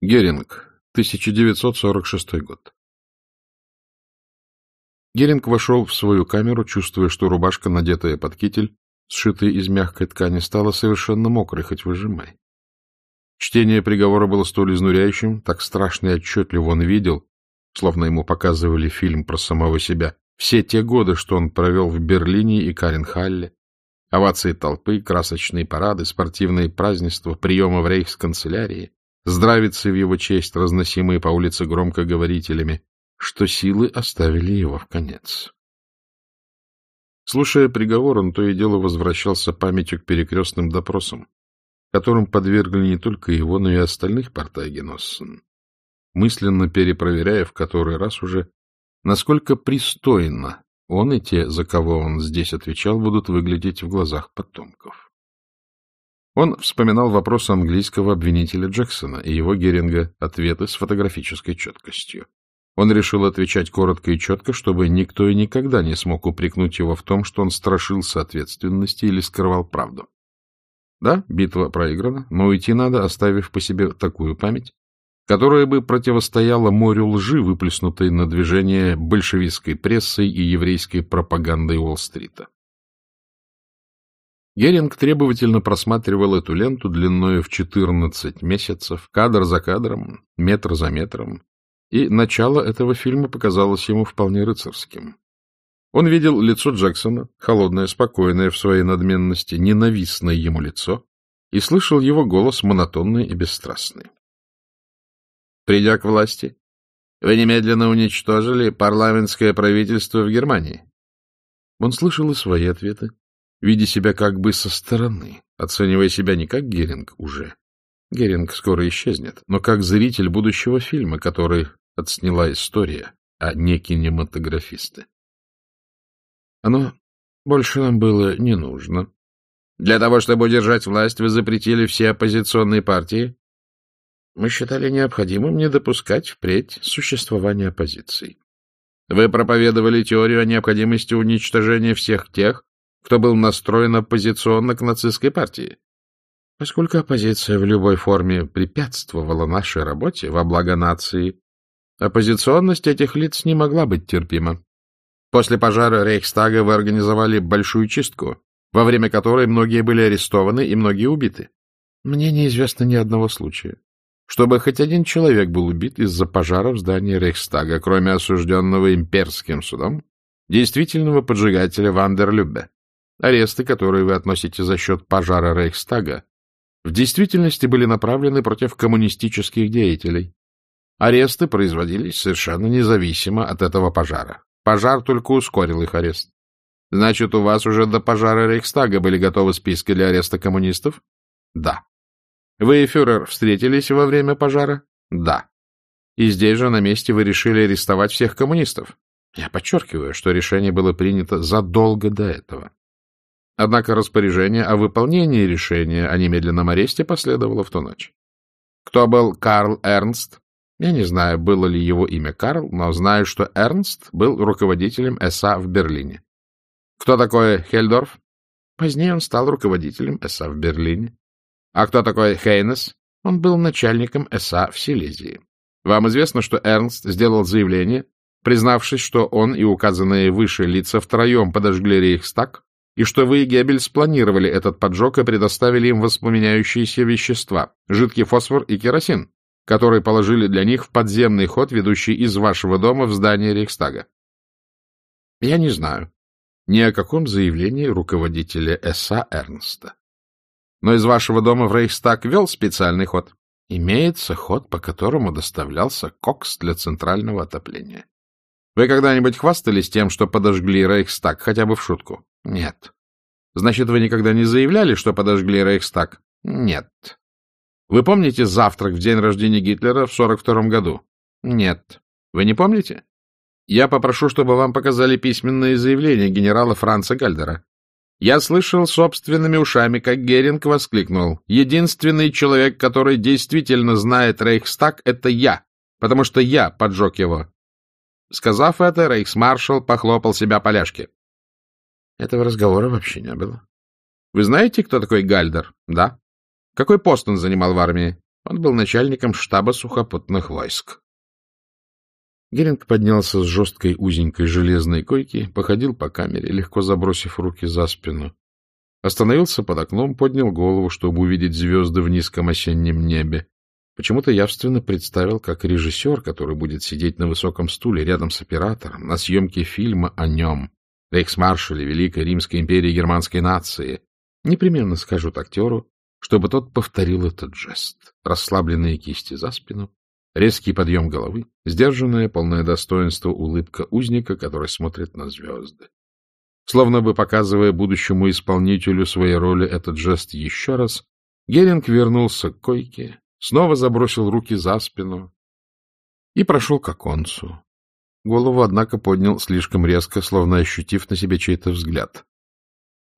Геринг, 1946 год. Геринг вошел в свою камеру, чувствуя, что рубашка, надетая под китель, сшитая из мягкой ткани, стала совершенно мокрой, хоть выжимай. Чтение приговора было столь изнуряющим, так страшно и отчетливо он видел, словно ему показывали фильм про самого себя, все те годы, что он провел в Берлине и Каренхалле, овации толпы, красочные парады, спортивные празднества, приемы в рейхсканцелярии, здравицы в его честь, разносимые по улице громкоговорителями, что силы оставили его в конец. Слушая приговор, он то и дело возвращался памятью к перекрестным допросам, которым подвергли не только его, но и остальных Портагеноссен, мысленно перепроверяя в который раз уже, насколько пристойно он и те, за кого он здесь отвечал, будут выглядеть в глазах потомков. Он вспоминал вопросы английского обвинителя Джексона и его Геринга ответы с фотографической четкостью. Он решил отвечать коротко и четко, чтобы никто и никогда не смог упрекнуть его в том, что он страшился ответственности или скрывал правду. Да, битва проиграна, но уйти надо, оставив по себе такую память, которая бы противостояла морю лжи, выплеснутой на движение большевистской прессой и еврейской пропагандой Уолл-стрита. Геринг требовательно просматривал эту ленту длиною в 14 месяцев, кадр за кадром, метр за метром, и начало этого фильма показалось ему вполне рыцарским. Он видел лицо Джексона, холодное, спокойное в своей надменности, ненавистное ему лицо, и слышал его голос монотонный и бесстрастный. Придя к власти, вы немедленно уничтожили парламентское правительство в Германии. Он слышал и свои ответы, видя себя как бы со стороны, оценивая себя не как Геринг уже. Геринг скоро исчезнет, но как зритель будущего фильма, который отсняла история, а не кинематографисты. Оно больше нам было не нужно. Для того, чтобы удержать власть, вы запретили все оппозиционные партии? Мы считали необходимым не допускать впредь существования оппозиции. Вы проповедовали теорию о необходимости уничтожения всех тех, кто был настроен оппозиционно к нацистской партии. Поскольку оппозиция в любой форме препятствовала нашей работе во благо нации, оппозиционность этих лиц не могла быть терпима. После пожара Рейхстага вы организовали большую чистку, во время которой многие были арестованы и многие убиты. Мне неизвестно ни одного случая, чтобы хоть один человек был убит из-за пожара в здании Рейхстага, кроме осужденного имперским судом, действительного поджигателя Вандерлюбе. Аресты, которые вы относите за счет пожара Рейхстага, в действительности были направлены против коммунистических деятелей. Аресты производились совершенно независимо от этого пожара. Пожар только ускорил их арест. Значит, у вас уже до пожара Рейхстага были готовы списки для ареста коммунистов? Да. Вы и фюрер встретились во время пожара? Да. И здесь же на месте вы решили арестовать всех коммунистов? Я подчеркиваю, что решение было принято задолго до этого. Однако распоряжение о выполнении решения о немедленном аресте последовало в ту ночь. Кто был Карл Эрнст? Я не знаю, было ли его имя Карл, но знаю, что Эрнст был руководителем СА в Берлине. Кто такой Хельдорф? Позднее он стал руководителем СА в Берлине. А кто такой Хейнес? Он был начальником СА в Силезии. Вам известно, что Эрнст сделал заявление, признавшись, что он и указанные выше лица втроем подожгли Рейхстаг, и что вы и Геббель спланировали этот поджог и предоставили им воспламеняющиеся вещества, жидкий фосфор и керосин, которые положили для них в подземный ход, ведущий из вашего дома в здание Рейхстага. Я не знаю ни о каком заявлении руководителя СА Эрнста. Но из вашего дома в Рейхстаг вел специальный ход. Имеется ход, по которому доставлялся кокс для центрального отопления. Вы когда-нибудь хвастались тем, что подожгли Рейхстаг, хотя бы в шутку? Нет. Значит, вы никогда не заявляли, что подожгли Рейхстаг? Нет. Вы помните завтрак в день рождения Гитлера в 42 году? Нет. Вы не помните? Я попрошу, чтобы вам показали письменное заявление генерала Франца Гальдера. Я слышал собственными ушами, как Геринг воскликнул. «Единственный человек, который действительно знает Рейхстаг, это я, потому что я поджег его». Сказав это, рейхсмаршал похлопал себя по ляжке. Этого разговора вообще не было. Вы знаете, кто такой Гальдер? Да. Какой пост он занимал в армии? Он был начальником штаба сухопутных войск. Геринг поднялся с жесткой узенькой железной койки, походил по камере, легко забросив руки за спину. Остановился под окном, поднял голову, чтобы увидеть звезды в низком осеннем небе. Почему-то явственно представил, как режиссер, который будет сидеть на высоком стуле рядом с оператором на съемке фильма о нем, рейхсмаршале Великой Римской империи германской нации, непременно скажут актеру, чтобы тот повторил этот жест. Расслабленные кисти за спину, резкий подъем головы, сдержанное, полное достоинство улыбка узника, который смотрит на звезды. Словно бы показывая будущему исполнителю своей роли этот жест еще раз, Геринг вернулся к койке, снова забросил руки за спину и прошел к оконцу. Голову, однако, поднял слишком резко, словно ощутив на себе чей-то взгляд.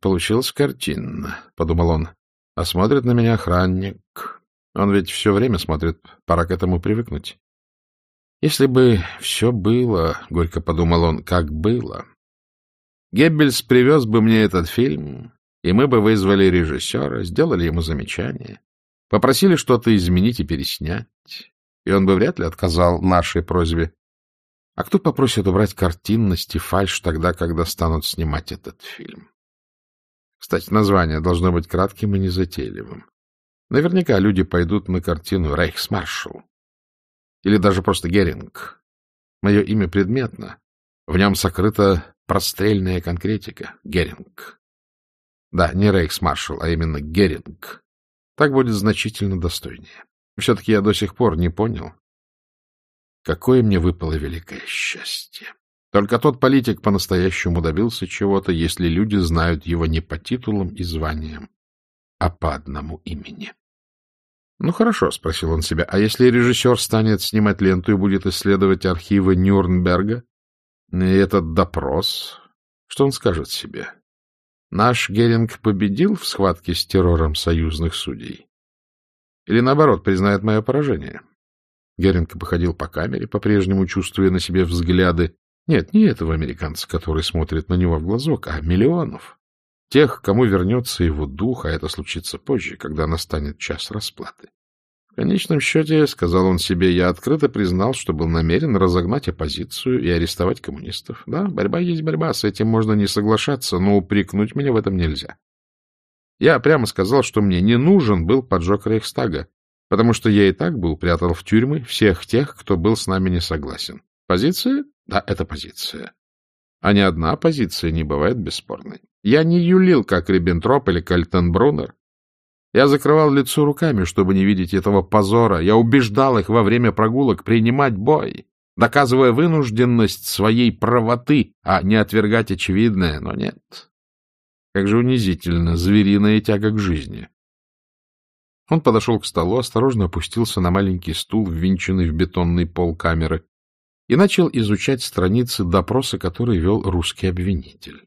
«Получилось картинно», — подумал он. «А смотрит на меня охранник. Он ведь все время смотрит, пора к этому привыкнуть». «Если бы все было, — горько подумал он, — как было, Геббельс привез бы мне этот фильм, и мы бы вызвали режиссера, сделали ему замечание, попросили что-то изменить и переснять, и он бы вряд ли отказал нашей просьбе. А кто попросит убрать картинность и фальшь тогда, когда станут снимать этот фильм? Кстати, название должно быть кратким и незатейливым. Наверняка люди пойдут на картину «Рейхсмаршал» или даже просто «Геринг». Мое имя предметно. В нем сокрыта прострельная конкретика. Геринг. Да, не рейхсмаршал, а именно Геринг. Так будет значительно достойнее. Все-таки я до сих пор не понял, какое мне выпало великое счастье. Только тот политик по-настоящему добился чего-то, если люди знают его не по титулам и званиям, а по одному имени. — Ну, хорошо, — спросил он себя, — а если режиссер станет снимать ленту и будет исследовать архивы Нюрнберга, и этот допрос, что он скажет себе? Наш Геринг победил в схватке с террором союзных судей? Или, наоборот, признает мое поражение? Геринг походил по камере, по-прежнему чувствуя на себе взгляды. Нет, не этого американца, который смотрит на него в глазок, а миллионов. Тех, кому вернется его дух, а это случится позже, когда настанет час расплаты. В конечном счете, — сказал он себе, — я открыто признал, что был намерен разогнать оппозицию и арестовать коммунистов. Да, борьба есть борьба, с этим можно не соглашаться, но упрекнуть меня в этом нельзя. Я прямо сказал, что мне не нужен был поджог Рейхстага, потому что я и так был прятал в тюрьмы всех тех, кто был с нами не согласен. Позиция? Да, это позиция. А ни одна позиция не бывает бесспорной. Я не юлил, как Риббентроп или Кальтенбруннер. Я закрывал лицо руками, чтобы не видеть этого позора. Я убеждал их во время прогулок принимать бой, доказывая вынужденность своей правоты, а не отвергать очевидное, но нет. Как же унизительно, звериная тяга к жизни. Он подошел к столу, осторожно опустился на маленький стул, ввинченный в бетонный пол камеры, и начал изучать страницы допроса, который вел русский обвинитель.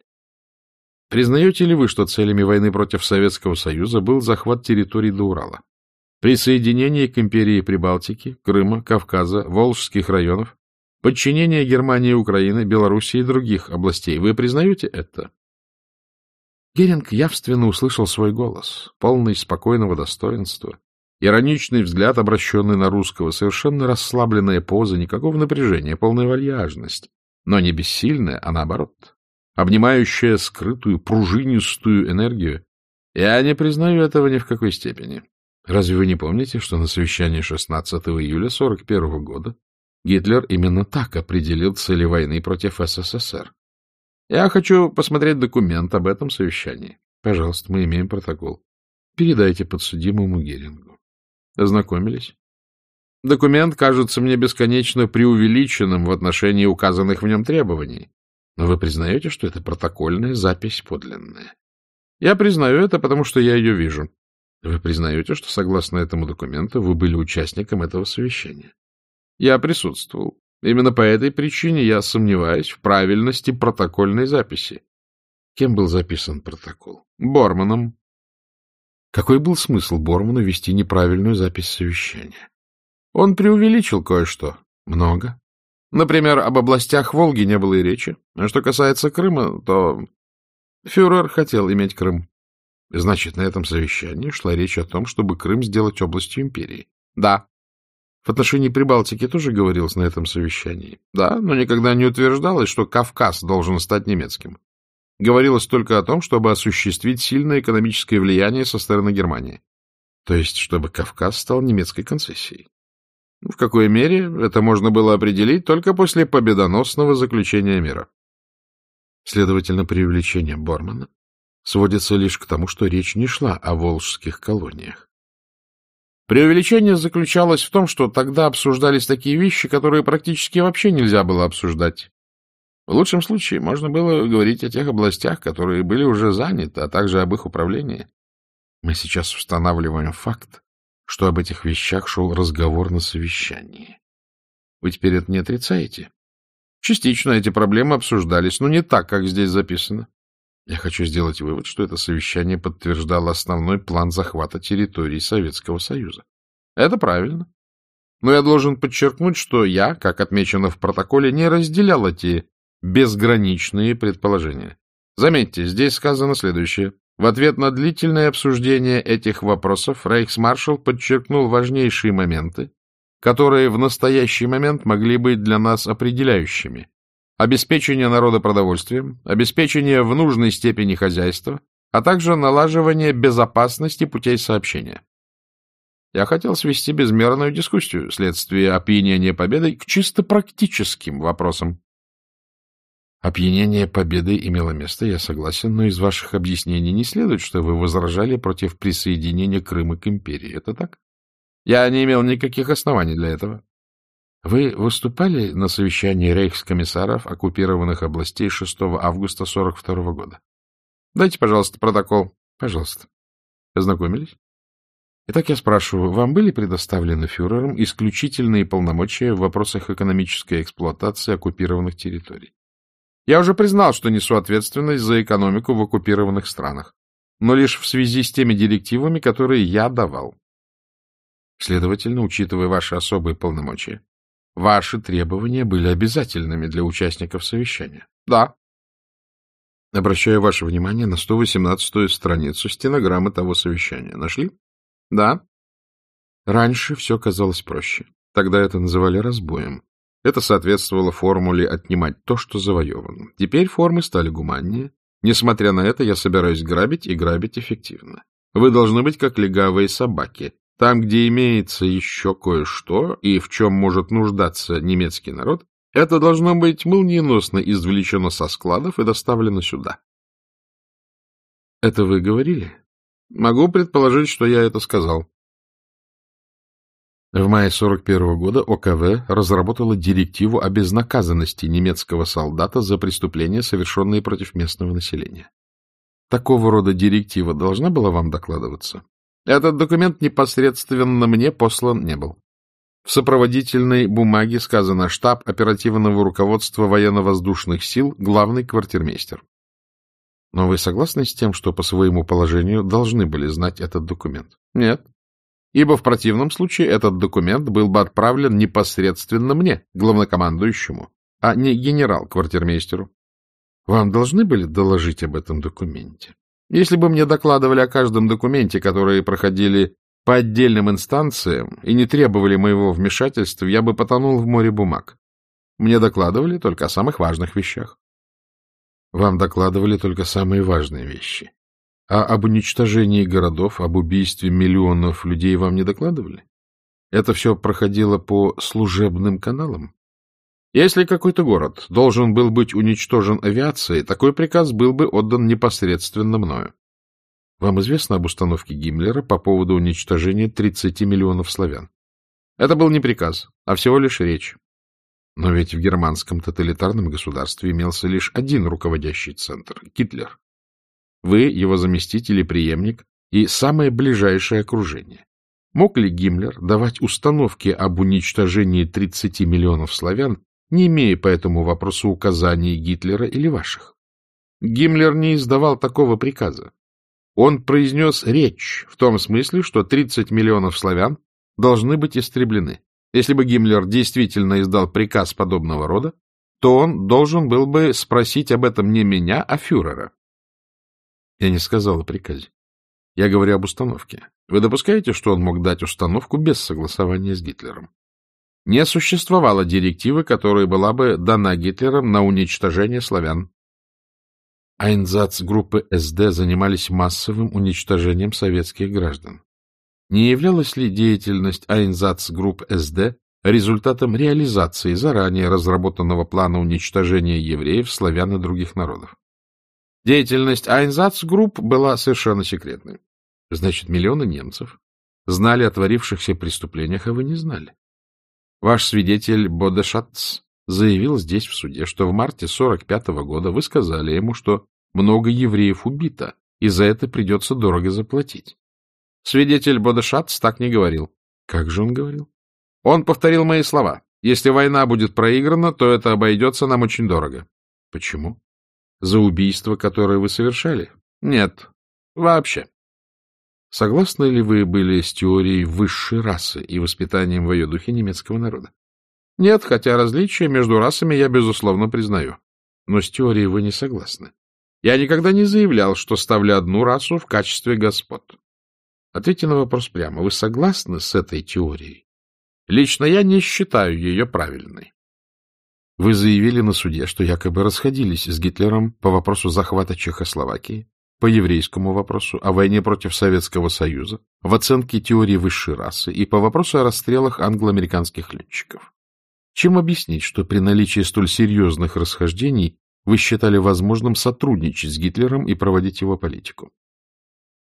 Признаете ли вы, что целями войны против Советского Союза был захват территорий до Урала? Присоединение к империи Прибалтики, Крыма, Кавказа, Волжских районов, подчинение Германии, Украины, Белоруссии и других областей. Вы признаете это? Геринг явственно услышал свой голос, полный спокойного достоинства, ироничный взгляд, обращенный на русского, совершенно расслабленная поза, никакого напряжения, полная вальяжность, но не бессильная, а наоборот, обнимающая скрытую пружинистую энергию. Я не признаю этого ни в какой степени. Разве вы не помните, что на совещании 16 июля 1941 года Гитлер именно так определил цели войны против СССР? Я хочу посмотреть документ об этом совещании. Пожалуйста, мы имеем протокол. Передайте подсудимому Герингу. Ознакомились? Документ кажется мне бесконечно преувеличенным в отношении указанных в нем требований. Но вы признаете, что это протокольная запись подлинная? Я признаю это, потому что я ее вижу. Вы признаете, что, согласно этому документу, вы были участником этого совещания? Я присутствовал. Именно по этой причине я сомневаюсь в правильности протокольной записи. Кем был записан протокол? Борманом. Какой был смысл Борману вести неправильную запись совещания? Он преувеличил кое-что. Много. Например, об областях Волги не было и речи. А что касается Крыма, то фюрер хотел иметь Крым. Значит, на этом совещании шла речь о том, чтобы Крым сделать областью империи. Да. В отношении Прибалтики тоже говорилось на этом совещании? Да, но никогда не утверждалось, что Кавказ должен стать немецким. Говорилось только о том, чтобы осуществить сильное экономическое влияние со стороны Германии. То есть, чтобы Кавказ стал немецкой концессией. В какой мере это можно было определить только после победоносного заключения мира. Следовательно, привлечение Бормана сводится лишь к тому, что речь не шла о волжских колониях. Преувеличение заключалось в том, что тогда обсуждались такие вещи, которые практически вообще нельзя было обсуждать. В лучшем случае можно было говорить о тех областях, которые были уже заняты, а также об их управлении. Мы сейчас устанавливаем факт, что об этих вещах шел разговор на совещании. Вы теперь это не отрицаете? Частично эти проблемы обсуждались, но не так, как здесь записано. Я хочу сделать вывод, что это совещание подтверждало основной план захвата территории Советского Союза. Это правильно. Но я должен подчеркнуть, что я, как отмечено в протоколе, не разделял эти безграничные предположения. Заметьте, здесь сказано следующее. В ответ на длительное обсуждение этих вопросов рейхсмаршал подчеркнул важнейшие моменты, которые в настоящий момент могли быть для нас определяющими. Обеспечение народа продовольствием, обеспечение в нужной степени хозяйства, а также налаживание безопасности путей сообщения. Я хотел свести безмерную дискуссию вследствие опьянения победой к чисто практическим вопросам. Опьянение победой имело место, я согласен, но из ваших объяснений не следует, что вы возражали против присоединения Крыма к империи. Это так? Я не имел никаких оснований для этого. Вы выступали на совещании рейхскомиссаров оккупированных областей 6 августа 42 года? Дайте, пожалуйста, протокол. Пожалуйста. Познакомились? Итак, я спрашиваю, вам были предоставлены фюрером исключительные полномочия в вопросах экономической эксплуатации оккупированных территорий? Я уже признал, что несу ответственность за экономику в оккупированных странах, но лишь в связи с теми директивами, которые я давал. Следовательно, учитывая ваши особые полномочия, ваши требования были обязательными для участников совещания. Да. Обращаю ваше внимание на 118-ю страницу стенограммы того совещания. Нашли? Да. Раньше все казалось проще. Тогда это называли разбоем. Это соответствовало формуле «отнимать то, что завоевано». Теперь формы стали гуманнее. Несмотря на это, я собираюсь грабить и грабить эффективно. Вы должны быть как легавые собаки. Там, где имеется еще кое-что и в чем может нуждаться немецкий народ, это должно быть молниеносно извлечено со складов и доставлено сюда. Это вы говорили? Могу предположить, что я это сказал. В мае 41 года ОКВ разработала директиву о безнаказанности немецкого солдата за преступления, совершенные против местного населения. Такого рода директива должна была вам докладываться? Этот документ непосредственно мне послан не был. В сопроводительной бумаге сказано «Штаб оперативного руководства военно-воздушных сил, главный квартирмейстер». Но вы согласны с тем, что по своему положению должны были знать этот документ? Нет ибо в противном случае этот документ был бы отправлен непосредственно мне, главнокомандующему, а не генерал-квартирмейстеру. Вам должны были доложить об этом документе. Если бы мне докладывали о каждом документе, которые проходили по отдельным инстанциям и не требовали моего вмешательства, я бы потонул в море бумаг. Мне докладывали только о самых важных вещах. Вам докладывали только самые важные вещи. А об уничтожении городов, об убийстве миллионов людей вам не докладывали? Это все проходило по служебным каналам? Если какой-то город должен был быть уничтожен авиацией, такой приказ был бы отдан непосредственно мною. Вам известно об установке Гиммлера по поводу уничтожения 30 миллионов славян? Это был не приказ, а всего лишь речь. Но ведь в германском тоталитарном государстве имелся лишь один руководящий центр — Гитлер. Вы, его заместитель и преемник, и самое ближайшее окружение. Мог ли Гиммлер давать установки об уничтожении 30 миллионов славян, не имея по этому вопросу указаний Гитлера или ваших? Гиммлер не издавал такого приказа. Он произнес речь в том смысле, что 30 миллионов славян должны быть истреблены. Если бы Гиммлер действительно издал приказ подобного рода, то он должен был бы спросить об этом не меня, а фюрера. Я не сказал о приказе. Я говорю об установке. Вы допускаете, что он мог дать установку без согласования с Гитлером? Не существовало директивы, которая была бы дана Гитлером на уничтожение славян. Айнзац группы СД занимались массовым уничтожением советских граждан. Не являлась ли деятельность Айнзац групп СД результатом реализации заранее разработанного плана уничтожения евреев, славян и других народов? Деятельность Айнзац групп была совершенно секретной. Значит, миллионы немцев знали о творившихся преступлениях, а вы не знали. Ваш свидетель Бодешатц заявил здесь в суде, что в марте 45 -го года вы сказали ему, что много евреев убито, и за это придется дорого заплатить. Свидетель Бодешатц так не говорил. Как же он говорил? Он повторил мои слова. Если война будет проиграна, то это обойдется нам очень дорого. Почему? За убийство, которое вы совершали? Нет. Вообще. Согласны ли вы были с теорией высшей расы и воспитанием в ее духе немецкого народа? Нет, хотя различия между расами я, безусловно, признаю. Но с теорией вы не согласны. Я никогда не заявлял, что ставлю одну расу в качестве господ. Ответьте на вопрос прямо. Вы согласны с этой теорией? Лично я не считаю ее правильной. Вы заявили на суде, что якобы расходились с Гитлером по вопросу захвата Чехословакии, по еврейскому вопросу, о войне против Советского Союза, в оценке теории высшей расы и по вопросу о расстрелах англо-американских летчиков. Чем объяснить, что при наличии столь серьезных расхождений вы считали возможным сотрудничать с Гитлером и проводить его политику?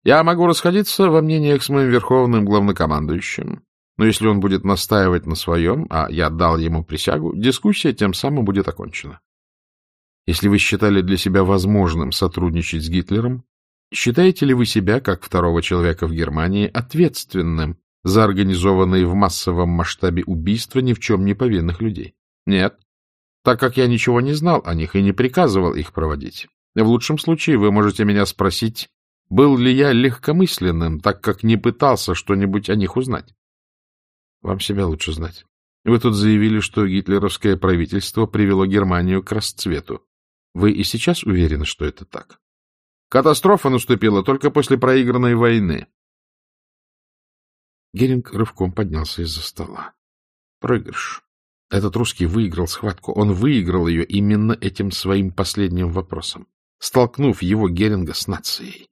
Я могу расходиться во мнениях с моим верховным главнокомандующим, но если он будет настаивать на своем, а я дал ему присягу, дискуссия тем самым будет окончена. Если вы считали для себя возможным сотрудничать с Гитлером, считаете ли вы себя, как второго человека в Германии, ответственным за организованные в массовом масштабе убийства ни в чем не повинных людей? Нет, так как я ничего не знал о них и не приказывал их проводить. В лучшем случае вы можете меня спросить, был ли я легкомысленным, так как не пытался что-нибудь о них узнать. Вам себя лучше знать. Вы тут заявили, что гитлеровское правительство привело Германию к расцвету. Вы и сейчас уверены, что это так? Катастрофа наступила только после проигранной войны. Геринг рывком поднялся из-за стола. Проигрыш. Этот русский выиграл схватку. Он выиграл ее именно этим своим последним вопросом, столкнув его Геринга с нацией.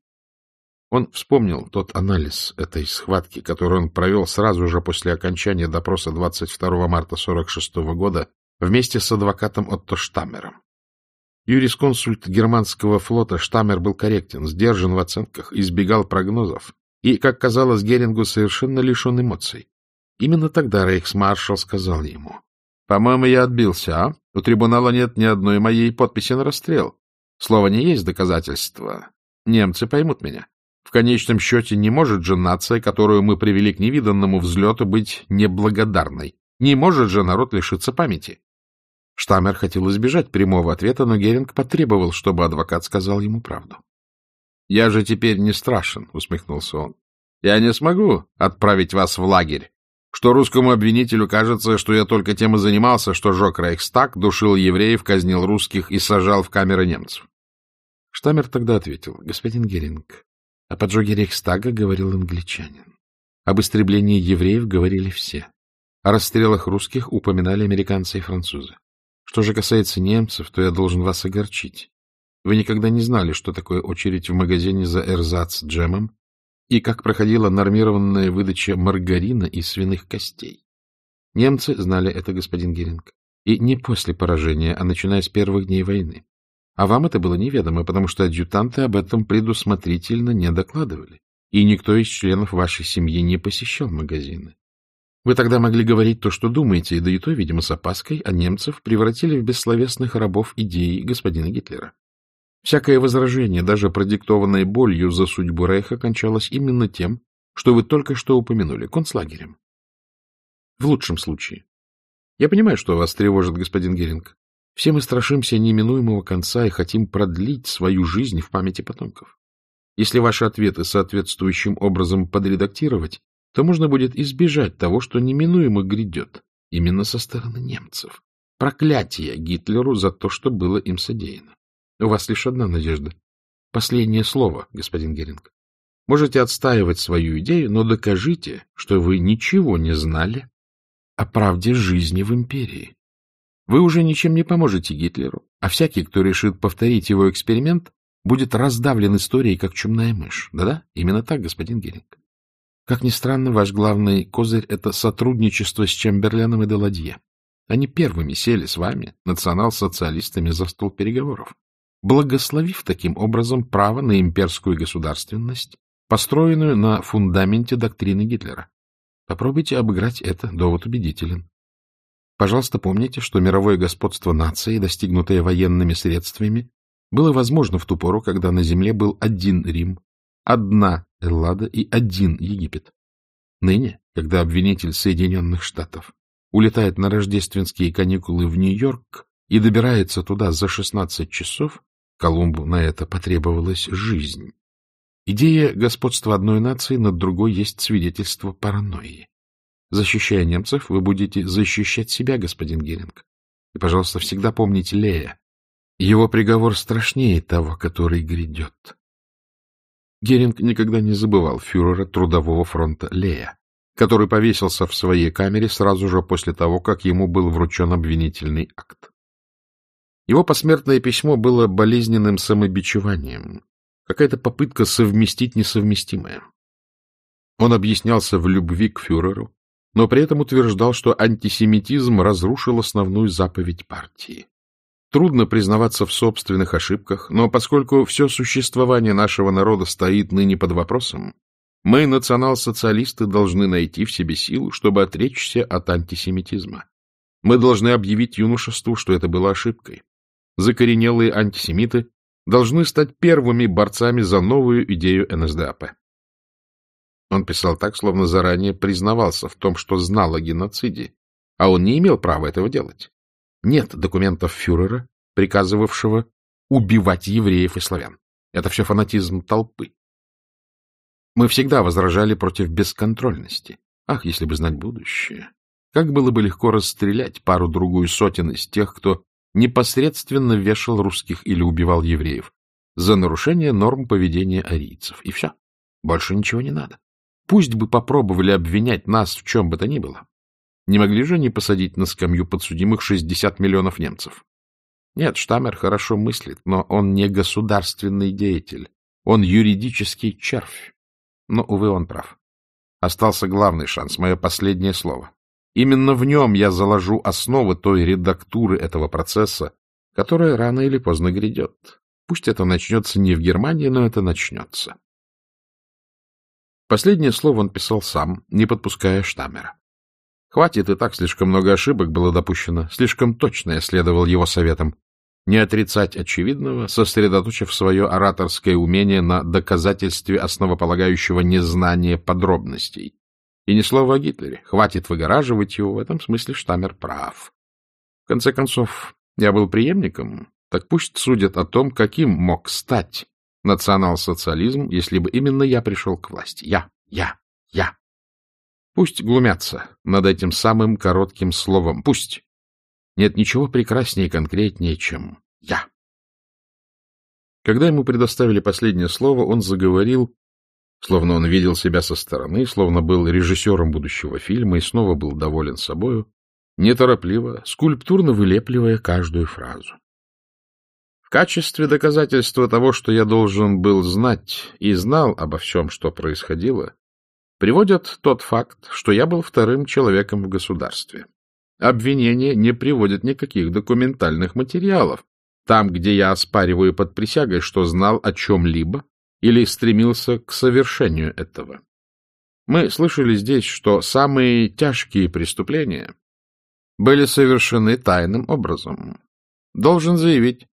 Он вспомнил тот анализ этой схватки, который он провел сразу же после окончания допроса 22 марта 1946 года вместе с адвокатом Отто Штаммером. Юрисконсульт германского флота Штаммер был корректен, сдержан в оценках, избегал прогнозов и, как казалось Герингу, совершенно лишен эмоций. Именно тогда рейхсмаршал сказал ему, «По-моему, я отбился, а? У трибунала нет ни одной моей подписи на расстрел. Слово не есть доказательство. Немцы поймут меня. В конечном счете не может же нация, которую мы привели к невиданному взлету, быть неблагодарной. Не может же народ лишиться памяти. Штаммер хотел избежать прямого ответа, но Геринг потребовал, чтобы адвокат сказал ему правду. — Я же теперь не страшен, — усмехнулся он. — Я не смогу отправить вас в лагерь. Что русскому обвинителю кажется, что я только тем и занимался, что жег Рейхстаг, душил евреев, казнил русских и сажал в камеры немцев. Штаммер тогда ответил, — Господин Геринг, о поджоге Рейхстага говорил англичанин. Об истреблении евреев говорили все. О расстрелах русских упоминали американцы и французы. Что же касается немцев, то я должен вас огорчить. Вы никогда не знали, что такое очередь в магазине за эрзац джемом и как проходила нормированная выдача маргарина и свиных костей. Немцы знали это, господин Геринг. И не после поражения, а начиная с первых дней войны. А вам это было неведомо, потому что адъютанты об этом предусмотрительно не докладывали, и никто из членов вашей семьи не посещал магазины. Вы тогда могли говорить то, что думаете, да и то, видимо, с опаской, а немцев превратили в бессловесных рабов идеи господина Гитлера. Всякое возражение, даже продиктованное болью за судьбу Рейха, кончалось именно тем, что вы только что упомянули, концлагерем. В лучшем случае. Я понимаю, что вас тревожит, господин Геринг. Все мы страшимся неминуемого конца и хотим продлить свою жизнь в памяти потомков. Если ваши ответы соответствующим образом подредактировать, то можно будет избежать того, что неминуемо грядет именно со стороны немцев. Проклятие Гитлеру за то, что было им содеяно. У вас лишь одна надежда. Последнее слово, господин Геринг. Можете отстаивать свою идею, но докажите, что вы ничего не знали о правде жизни в империи. Вы уже ничем не поможете Гитлеру, а всякий, кто решит повторить его эксперимент, будет раздавлен историей, как чумная мышь. Да-да, именно так, господин Геринг. Как ни странно, ваш главный козырь — это сотрудничество с Чемберленом и Деладье. Они первыми сели с вами, национал-социалистами, за стол переговоров, благословив таким образом право на имперскую государственность, построенную на фундаменте доктрины Гитлера. Попробуйте обыграть это, довод убедителен. Пожалуйста, помните, что мировое господство нации, достигнутое военными средствами, было возможно в ту пору, когда на земле был один Рим, одна Эллада и один Египет. Ныне, когда обвинитель Соединенных Штатов улетает на рождественские каникулы в Нью-Йорк и добирается туда за 16 часов, Колумбу на это потребовалась жизнь. Идея господства одной нации над другой есть свидетельство паранойи. Защищая немцев, вы будете защищать себя, господин Геринг. И, пожалуйста, всегда помните Лея. Его приговор страшнее того, который грядет. Геринг никогда не забывал фюрера Трудового фронта Лея, который повесился в своей камере сразу же после того, как ему был вручен обвинительный акт. Его посмертное письмо было болезненным самобичеванием, Какая-то попытка совместить несовместимое. Он объяснялся в любви к фюреру, но при этом утверждал, что антисемитизм разрушил основную заповедь партии. Трудно признаваться в собственных ошибках, но поскольку все существование нашего народа стоит ныне под вопросом, мы, национал-социалисты, должны найти в себе силу, чтобы отречься от антисемитизма. Мы должны объявить юношеству, что это было ошибкой. Закоренелые антисемиты должны стать первыми борцами за новую идею НСДАП. Он писал так, словно заранее признавался в том, что знал о геноциде, а он не имел права этого делать. Нет документов фюрера, приказывавшего убивать евреев и славян. Это все фанатизм толпы. Мы всегда возражали против бесконтрольности. Ах, если бы знать будущее! Как было бы легко расстрелять пару-другую сотен из тех, кто непосредственно вешал русских или убивал евреев за нарушение норм поведения арийцев. И все. Больше ничего не надо. Пусть бы попробовали обвинять нас в чем бы то ни было. Не могли же они посадить на скамью подсудимых 60 миллионов немцев? Нет, Штаммер хорошо мыслит, но он не государственный деятель. Он юридический червь. Но, увы, он прав. Остался главный шанс, мое последнее слово. Именно в нем я заложу основы той редактуры этого процесса, которая рано или поздно грядет. Пусть это начнется не в Германии, но это начнется. Последнее слово он писал сам, не подпуская Штаммера. Хватит, и так слишком много ошибок было допущено, слишком точно я следовал его советам. Не отрицать очевидного, сосредоточив свое ораторское умение на доказательстве основополагающего незнания подробностей. И ни слова о Гитлере. Хватит выгораживать его. В этом смысле Штаммер прав. В конце концов, я был преемником, так пусть судят о том, каким мог стать национал-социализм, если бы именно я пришел к власти. Я, я, я. Пусть глумятся над этим самым коротким словом. Пусть. Нет ничего прекраснее и конкретнее, чем «я». Когда ему предоставили последнее слово, он заговорил Словно он видел себя со стороны, словно был режиссером будущего фильма и снова был доволен собою, неторопливо, скульптурно вылепливая каждую фразу. В качестве доказательства того, что я должен был знать и знал обо всем, что происходило, приводят тот факт, что я был вторым человеком в государстве. Обвинения не приводят никаких документальных материалов. Там, где я оспариваю под присягой, что знал о чем-либо, или стремился к совершению этого. Мы слышали здесь, что самые тяжкие преступления были совершены тайным образом. Должен заявить,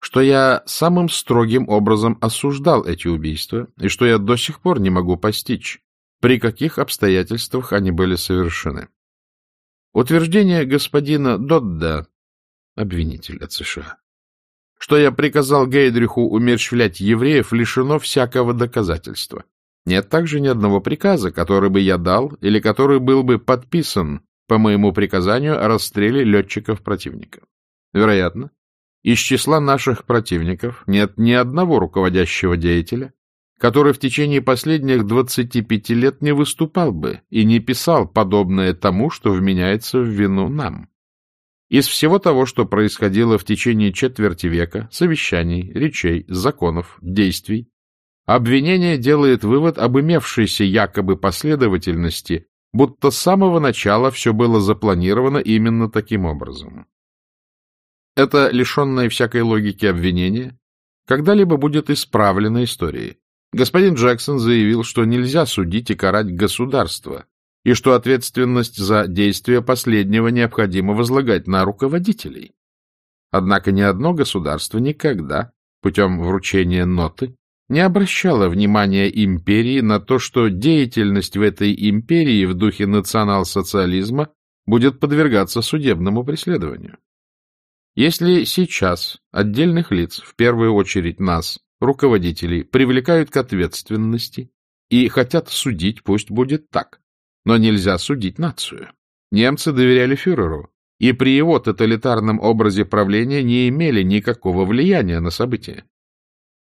что я самым строгим образом осуждал эти убийства и что я до сих пор не могу постичь, при каких обстоятельствах они были совершены. Утверждение господина Додда, обвинитель от США, что я приказал Гейдриху умерщвлять евреев, лишено всякого доказательства. Нет также ни одного приказа, который бы я дал или который был бы подписан по моему приказанию о расстреле летчиков противника. Вероятно, из числа наших противников нет ни одного руководящего деятеля, который в течение последних 25 лет не выступал бы и не писал подобное тому, что вменяется в вину нам. Из всего того, что происходило в течение четверти века, совещаний, речей, законов, действий, обвинение делает вывод об имевшейся якобы последовательности, будто с самого начала все было запланировано именно таким образом. Это лишенное всякой логики обвинение когда-либо будет исправлено историей. Господин Джексон заявил, что нельзя судить и карать государство, и что ответственность за действия последнего необходимо возлагать на руководителей. Однако ни одно государство никогда, путем вручения ноты, не обращало внимания империи на то, что деятельность в этой империи в духе национал-социализма будет подвергаться судебному преследованию. Если сейчас отдельных лиц, в первую очередь нас, руководителей, привлекают к ответственности и хотят судить, пусть будет так. Но нельзя судить нацию. Немцы доверяли фюреру, и при его тоталитарном образе правления не имели никакого влияния на события.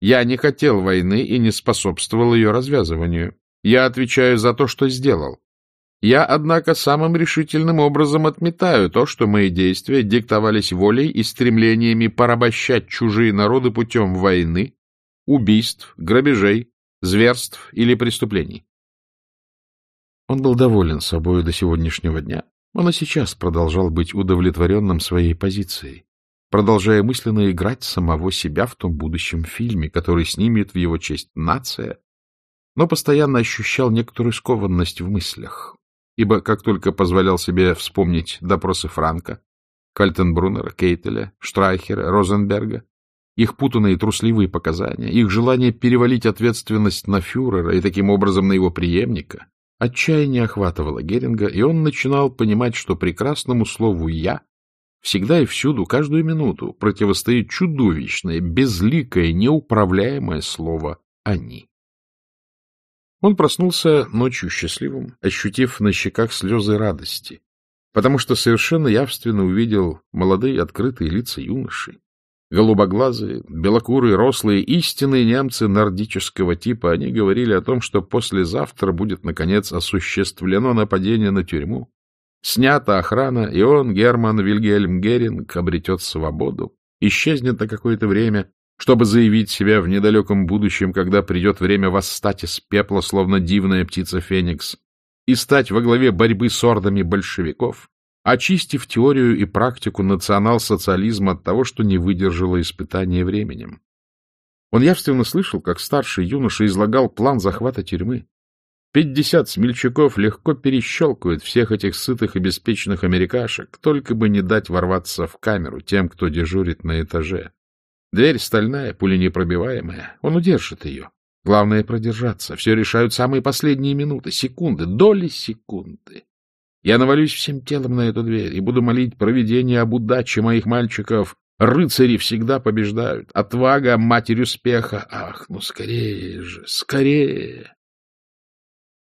Я не хотел войны и не способствовал ее развязыванию. Я отвечаю за то, что сделал. Я, однако, самым решительным образом отметаю то, что мои действия диктовались волей и стремлениями порабощать чужие народы путем войны, убийств, грабежей, зверств или преступлений. Он был доволен собой до сегодняшнего дня. Он и сейчас продолжал быть удовлетворенным своей позицией, продолжая мысленно играть самого себя в том будущем фильме, который снимет в его честь нация, но постоянно ощущал некоторую скованность в мыслях, ибо как только позволял себе вспомнить допросы Франка, Кальтенбруннера, Кейтеля, Штрайхера, Розенберга, их путанные трусливые показания, их желание перевалить ответственность на фюрера и таким образом на его преемника, Отчаяние охватывало Геринга, и он начинал понимать, что прекрасному слову «я» всегда и всюду, каждую минуту противостоит чудовищное, безликое, неуправляемое слово «они». Он проснулся ночью счастливым, ощутив на щеках слезы радости, потому что совершенно явственно увидел молодые открытые лица юношей, Голубоглазые, белокурые, рослые, истинные немцы нордического типа, они говорили о том, что послезавтра будет, наконец, осуществлено нападение на тюрьму. Снята охрана, и он, Герман Вильгельм Геринг, обретет свободу, исчезнет на какое-то время, чтобы заявить себя в недалеком будущем, когда придет время восстать из пепла, словно дивная птица Феникс, и стать во главе борьбы с ордами большевиков, очистив теорию и практику национал-социализма от того, что не выдержало испытания временем. Он явственно слышал, как старший юноша излагал план захвата тюрьмы. Пятьдесят смельчаков легко перещелкают всех этих сытых и беспечных америкашек, только бы не дать ворваться в камеру тем, кто дежурит на этаже. Дверь стальная, пуленепробиваемая. Он удержит ее. Главное — продержаться. Все решают самые последние минуты, секунды, доли секунды. Я навалюсь всем телом на эту дверь и буду молить провидение об удаче моих мальчиков. Рыцари всегда побеждают. Отвага — матерь успеха. Ах, ну скорее же, скорее!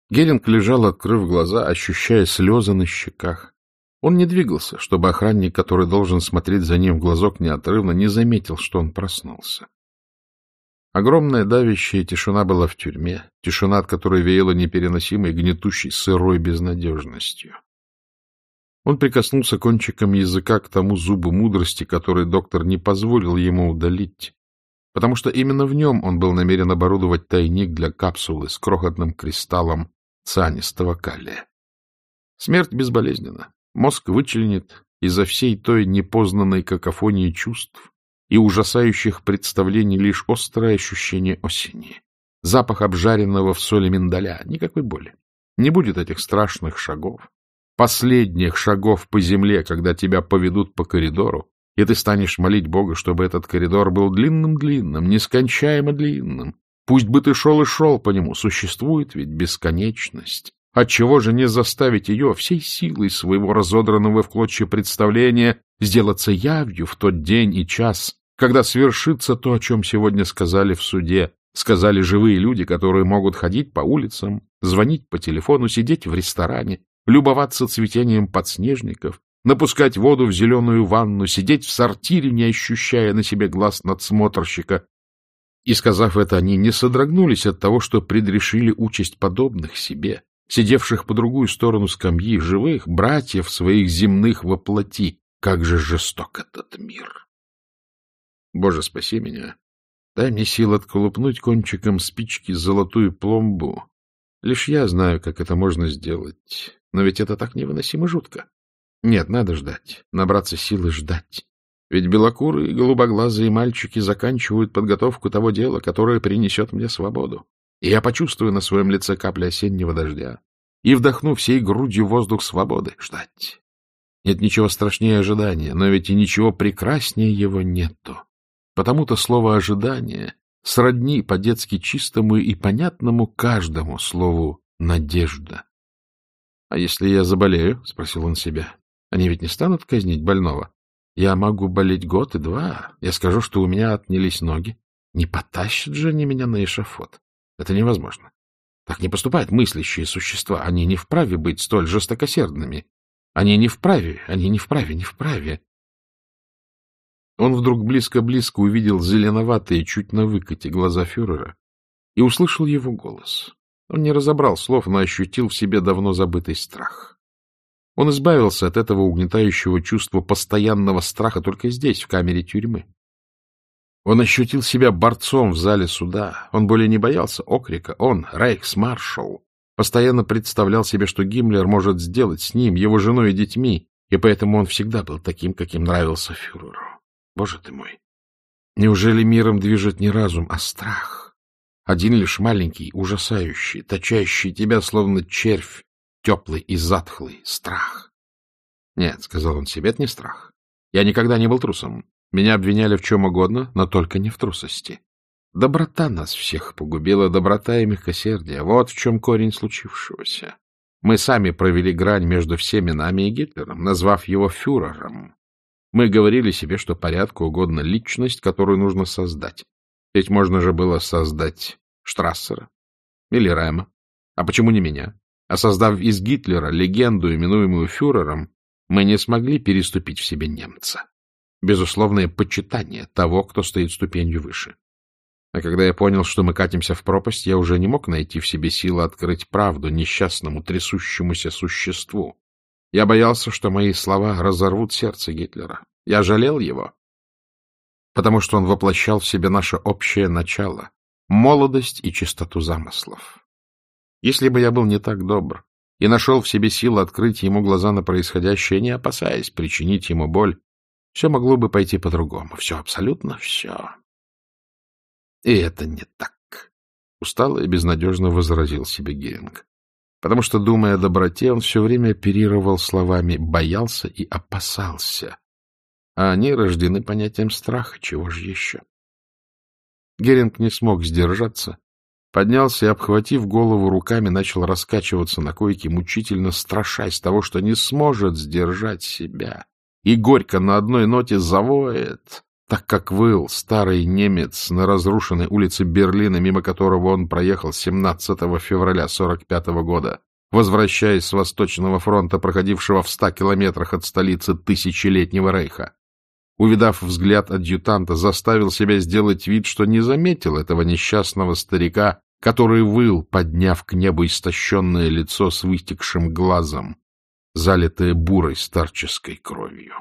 Геринг лежал, открыв глаза, ощущая слезы на щеках. Он не двигался, чтобы охранник, который должен смотреть за ним в глазок неотрывно, не заметил, что он проснулся. Огромная давящая тишина была в тюрьме, тишина, от которой веяла непереносимой, гнетущей, сырой безнадежностью. Он прикоснулся кончиком языка к тому зубу мудрости, который доктор не позволил ему удалить, потому что именно в нем он был намерен оборудовать тайник для капсулы с крохотным кристаллом цианистого калия. Смерть безболезненна. Мозг вычленит из-за всей той непознанной какофонии чувств и ужасающих представлений лишь острое ощущение осени, запах обжаренного в соли миндаля, никакой боли. Не будет этих страшных шагов, последних шагов по земле, когда тебя поведут по коридору, и ты станешь молить Бога, чтобы этот коридор был длинным-длинным, нескончаемо длинным. Пусть бы ты шел и шел по нему, существует ведь бесконечность. Отчего же не заставить ее всей силой своего разодранного в клочья представления сделаться явью в тот день и час, когда свершится то, о чем сегодня сказали в суде, сказали живые люди, которые могут ходить по улицам, звонить по телефону, сидеть в ресторане, любоваться цветением подснежников, напускать воду в зеленую ванну, сидеть в сортире, не ощущая на себе глаз надсмотрщика, И, сказав это, они не содрогнулись от того, что предрешили участь подобных себе, сидевших по другую сторону скамьи, живых братьев своих земных воплоти. Как же жесток этот мир! Боже, спаси меня! Дай мне сил отколупнуть кончиком спички золотую пломбу. Лишь я знаю, как это можно сделать. Но ведь это так невыносимо жутко. Нет, надо ждать, набраться силы ждать. Ведь белокурые голубоглазые мальчики заканчивают подготовку того дела, которое принесет мне свободу. И я почувствую на своем лице капли осеннего дождя и вдохну всей грудью воздух свободы. Ждать. Нет ничего страшнее ожидания, но ведь и ничего прекраснее его нету. Потому-то слово «ожидание» сродни по-детски чистому и понятному каждому слову «надежда». — А если я заболею? — спросил он себя. — Они ведь не станут казнить больного? Я могу болеть год и два. Я скажу, что у меня отнялись ноги. Не потащат же они меня на эшафот. Это невозможно. Так не поступают мыслящие существа. Они не вправе быть столь жестокосердными. Они не вправе, они не вправе, не вправе. Он вдруг близко-близко увидел зеленоватые, чуть на выкате глаза фюрера и услышал его голос. Он не разобрал слов, но ощутил в себе давно забытый страх. Он избавился от этого угнетающего чувства постоянного страха только здесь, в камере тюрьмы. Он ощутил себя борцом в зале суда. Он более не боялся окрика. Он, рейхсмаршал, постоянно представлял себе, что Гиммлер может сделать с ним, его женой и детьми, и поэтому он всегда был таким, каким нравился фюреру. Боже ты мой! Неужели миром движет не разум, а страх? Один лишь маленький, ужасающий, точащий тебя, словно червь, теплый и затхлый страх. — Нет, — сказал он себе, — это не страх. Я никогда не был трусом. Меня обвиняли в чем угодно, но только не в трусости. Доброта нас всех погубила, доброта и мягкосердие. Вот в чем корень случившегося. Мы сами провели грань между всеми нами и Гитлером, назвав его фюрером. Мы говорили себе, что порядку угодно личность, которую нужно создать. Ведь можно же было создать Штрассера или Рэма. А почему не меня? А создав из Гитлера легенду, именуемую фюрером, мы не смогли переступить в себе немца. Безусловное почитание того, кто стоит ступенью выше. А когда я понял, что мы катимся в пропасть, я уже не мог найти в себе силы открыть правду несчастному, трясущемуся существу. Я боялся, что мои слова разорвут сердце Гитлера. Я жалел его, потому что он воплощал в себе наше общее начало — молодость и чистоту замыслов. Если бы я был не так добр и нашел в себе силы открыть ему глаза на происходящее, не опасаясь причинить ему боль, все могло бы пойти по-другому. Все, абсолютно все. И это не так. Устало и безнадежно возразил себе Геринг. Потому что, думая о доброте, он все время оперировал словами «боялся» и «опасался». А они рождены понятием страха, чего же еще? Геринг не смог сдержаться Поднялся и, обхватив голову руками, начал раскачиваться на койке, мучительно страшась того, что не сможет сдержать себя. И горько на одной ноте завоет, так как выл старый немец на разрушенной улице Берлина, мимо которого он проехал 17 февраля 45 года, возвращаясь с Восточного фронта, проходившего в ста километрах от столицы тысячелетнего рейха. Увидав взгляд адъютанта, заставил себя сделать вид, что не заметил этого несчастного старика, который выл, подняв к небу истощенное лицо с вытекшим глазом, залитое бурой старческой кровью.